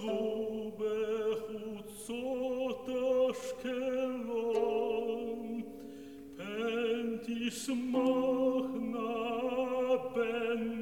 zube huzotas kelon pentis magna ben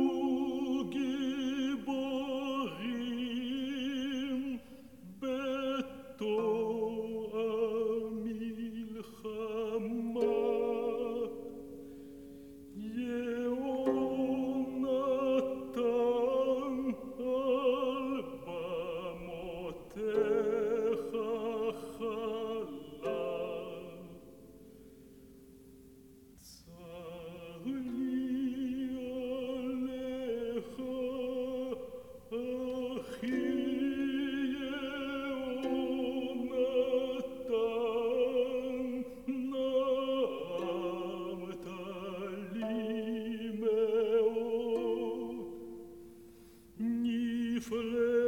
flame.